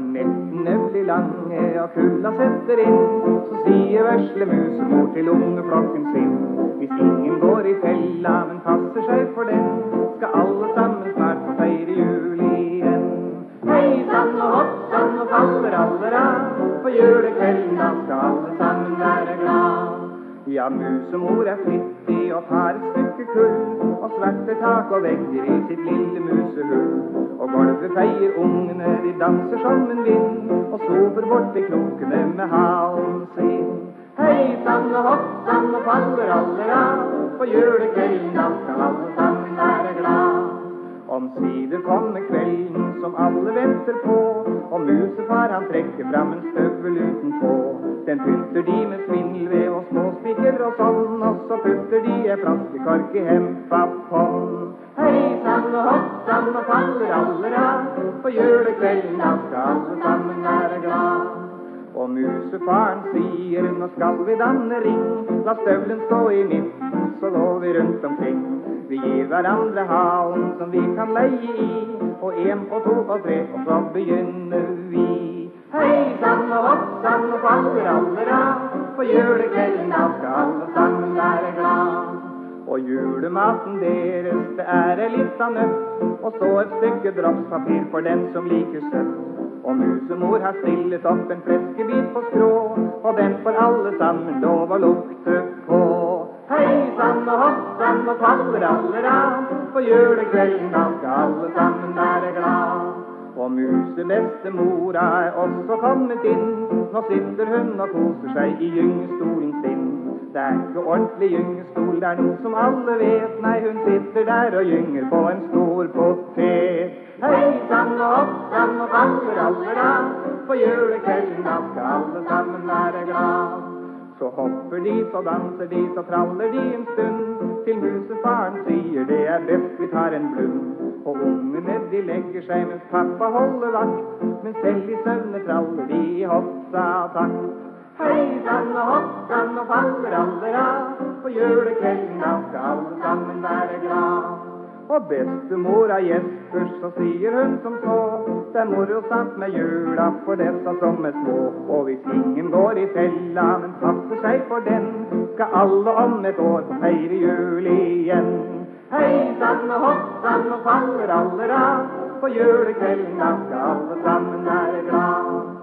blir lange og kulda setter inn, så sier vesle musemor til ungeflokken sin. Hvis ingen går i fella, men passer seg for den, skal alle sammen snart få feire jul igjen. Hei sann og hopp sann og faller aller av, for julekvelden da skal alle sammen være glad. Ja, musemor er flittig og tar et stykke kull, og sverter tak og vegger i sitt lille musehull. Og gulvet feier ungene, de danser som en vind, og sover borti krokene med halen sin. Hei sann og hopp sann og faller alle av, på julekvelden da skal alle sammen være glad. Omsider kommer kvelden som alle venter på, og musefar han trekker fram en støvel utenpå. Den pynter de med svindelvev og småspiker og sånn, og så putter de ei flaskekork i hempa på'n. Og hopp sammen faller allera. På julekvelden da skal alle sammen være glad. Og musefaren sier nå skal vi danne ring, la støvelen stå i midten, så går vi rundt omkring. Vi gir hverandre halen som vi kan leie i, og en og to og tre, og så begynner vi. Hei sann og hopp sann og faller allera. På julekvelden da skal alle sammen være glad. Og julematen deres, det er ei lita nøtt, og så et stykke drapspapir for den som liker søtt. Og musemor har stillet opp en fleskebit på skrå, og den får alle sammen lov å lukte på. Hei sann og hopp sann og faller aller av, for julekvelden da skal alle sammen glad. Og musebestemora er også kommet inn, nå sitter hun og koser seg i gyngestolen sin. Det er ikke ordentlig gyngestol, det er noe som alle vet. Nei, hun sitter der og gynger på en stor potet. Hei sann og hopp sann og faller aller av, for julekvelden da skal alle sammen være glad. Så hopper de, så danser de, så traller de en stund, til musefaren sier det er best vi tar en blund. Og ungene de legger seg mens pappa holder vakt, men selv i søvne traller de i hoppsa takk. Hei sann og hopp og faller alle av, På julekvelden da skal alle sammen være glad. Og bestemora gjesper, så sier hun som så, det er moro sant med jula for dessa som er små. Og hvis ingen går i fella, men passer seg for den, skal alle om et år feire jul igjen. Hei sann og hopp sann og faller alle av, På julekvelden skal alle sammen være glad.